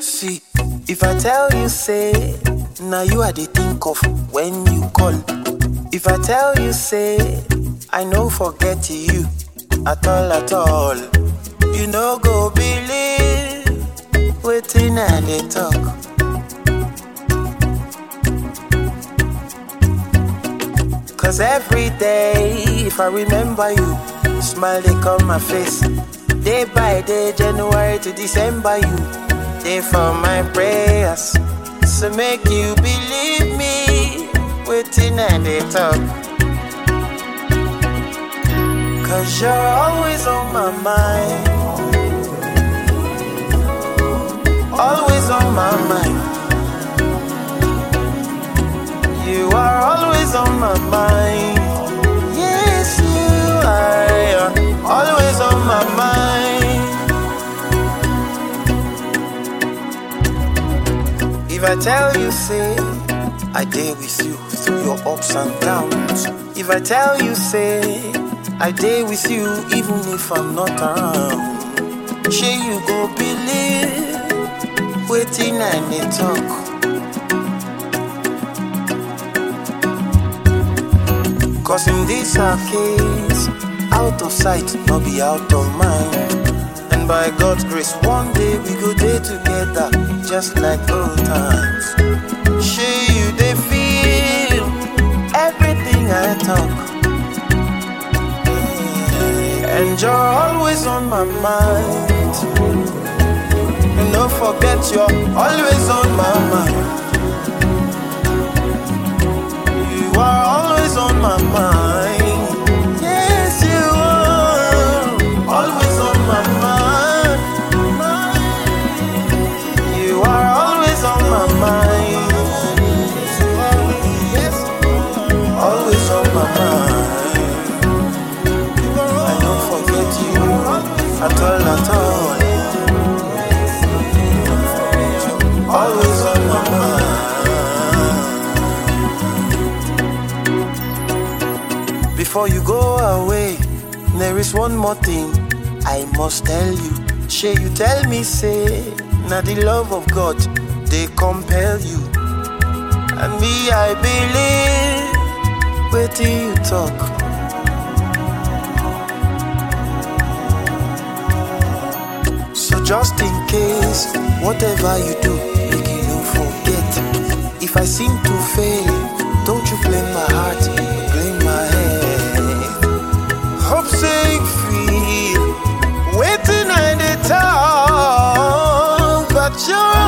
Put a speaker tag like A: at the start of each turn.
A: See, if I tell you, say, now you are the think of when you call. If I tell you, say, I no forget you at all, at all. You no go believe waiting and they talk. Cause every day, if I remember you, smile they come my face. Day by day, January to December, you day for my prayers. So make you believe me, waiting and they talk. Cause you're always on my mind. Always on my mind. You are always on my mind. Yes, you are. Always on my mind. If I tell you, say, I day with you through your ups and downs. If I tell you, say, I day with you even if I'm not around. Sure, you go believe, waiting and they talk. Cause in this our case, out of sight, not be out of mind. And by God's grace, one day we go there together, just like old times. You're always on my mind. Don't forget, you're always at all, at all. Always on my mind. Before you go away, there is one more thing I must tell you. Shay, you tell me, say, now the love of God, they compel you. And me, I believe, wait till you talk. Just in case, whatever you do, make you no forget. If I seem to fail, don't you blame my heart, blame my head. Hope saying free, waiting at the all but you're.